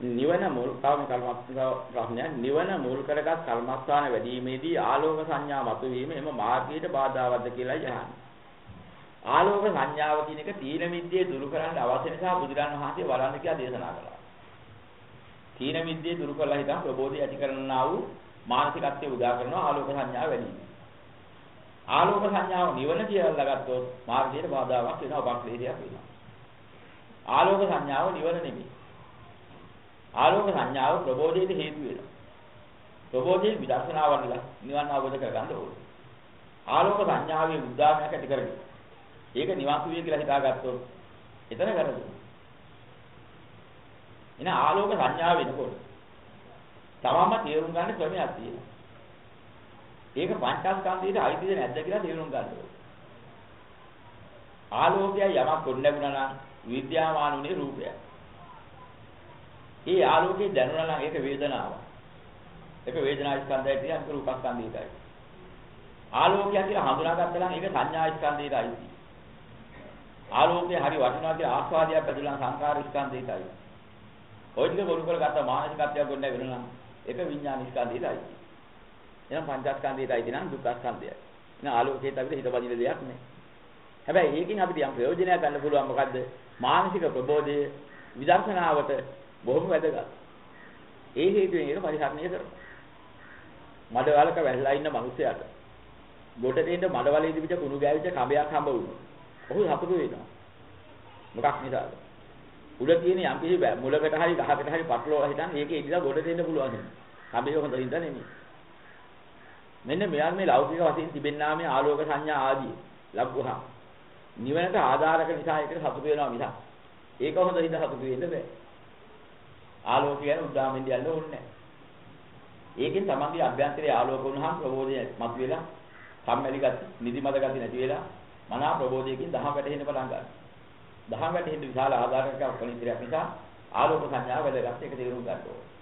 නිවන මුල් තවම කර්මස්ථාන ප්‍රශ්නයක් නිවන මුල් කරගත් කර්මස්ථාන වැඩිීමේදී ආලෝක සංඥා මතුවීම එම මාර්ගයට බාධාවත්ද කියලා යහන්නේ. ආලෝක සංඥාව කියන එක තීන මිද්දේ දුරු කරන්න අවශ්‍ය නිසා බුදුරන් වහන්සේ වරන්න කියලා දේශනා කළා. තීන මිද්දේ දුරු කරලා හිතන් ප්‍රබෝධය ඇති කරන්නා වූ මානසිකත්වයේ උදා කරනවා ආලෝක සංඥාව වැඩි. ආලෝක සංඥාව නිවන කියලා ගත්තොත් මාර්ගයට බාධාවක් වෙනවා අපක්ලේශයක් වෙනවා. ආලෝක සංඥාව නිවන නෙමෙයි. ආලෝක සංඥාව ප්‍රබෝධයට හේතු වෙනවා. ප්‍රබෝධයේ විදර්ශනා වඩලා නිවන් අවබෝධ කරගන්න ඕනේ. ආලෝක සංඥාවේ උදාහරණයක් ඇති කරගන්න. ඒක නිවන් සුවේ කියලා හිතාගත්තොත් එතන වැරදුනා. එන ආලෝක සංඥාව වෙනකොට තමම තේරුම් ගන්න ක්‍රමයක් තියෙනවා. ඒක පංචස්කන්ධයට අයිතිද නැද්ද කියලා තේරුම් ගන්න ඕනේ. ආලෝකය යමක් කොට ලැබුණා නම් විද්‍යාමාන උනේ රූපයයි. ඒ ආලෝකේ දැනුණා නම් ඒක වේදනාවක්. ඒක වේදනා ස්කන්ධයයි කියන රූප ස්කන්ධයයි. ආලෝකය කියලා හඳුනාගත්තා නම් ඒක සංඥා ස්කන්ධයයි. ආලෝකය හරි වටිනවා කියලා ආස්වාදයක් පැදුණා සංකාර ස්කන්ධයයි. ওই ටික බොරු කරගත්ත මානසිකත්වයක් ගොඩ වෙනවා නම් ඒක විඥාන ස්කන්ධයයි. එහෙනම් පංචස්කන්ධයයි දිනම් දුක්ඛ ස්කන්ධයයි. එහෙනම් ආලෝකයට අපිට හිත බදින දෙයක් නෑ. හැබැයි ඒකෙන් අපිට යම් ප්‍රයෝජනයක් ගන්න පුළුවන් මොකද්ද? මානසික ප්‍රබෝධය විදර්ශනාවට බොහොම වැදගත්. ඒ හේතුවෙන් ඒක පරිහරණය කරනවා. මඩවලක වැහලා ඉන්න මිනිසයාට ගොඩට එන්න මඩවලේ ඉදිවිච්ච කුණු ගෑවිච්ච කඹයක් හම්බ වුණා. ඔහු හතුරු වෙනවා. මොකක් නිසාද? උඩ තියෙන යම් කිසි මුලකට හරි ගහකට හරි පටලවා හිටන් ඒකේ ඉඳලා ගොඩට එන්න පුළුවන්. කඹේ හොඳ හින්ද නෙමෙයි. මෙන්න මෙයන් මේ ලෞකික වශයෙන් තිබෙන්නා මේ ආලෝක සංඥා ආදී ලබ්බුහා නිවනට ආධාරක නිසා ඒකට සතුට වෙනවා මිසක් ඒක හොඳ හිත සතුට වෙන්න බෑ. ආලෝකය ගැන උදාමෙන් යන්න ඕනේ නැහැ. ඒකෙන් තමන්ගේ අභ්‍යන්තරයේ ආලෝක වුණාම ප්‍රබෝධය මතුවෙලා සම්මැලි ගති, නිදිමත ගති නැති වෙලා මනා ප්‍රබෝධයකින් දහම් වැටෙන්න පටන් ගන්නවා. දහම් වැටෙන්න විශාල ආධාරකයක් වලින් ඉතිරියක් නිසා ආලෝක සංඥාව වැදගත් ඒක තේරුම් ගන්න ඕනේ.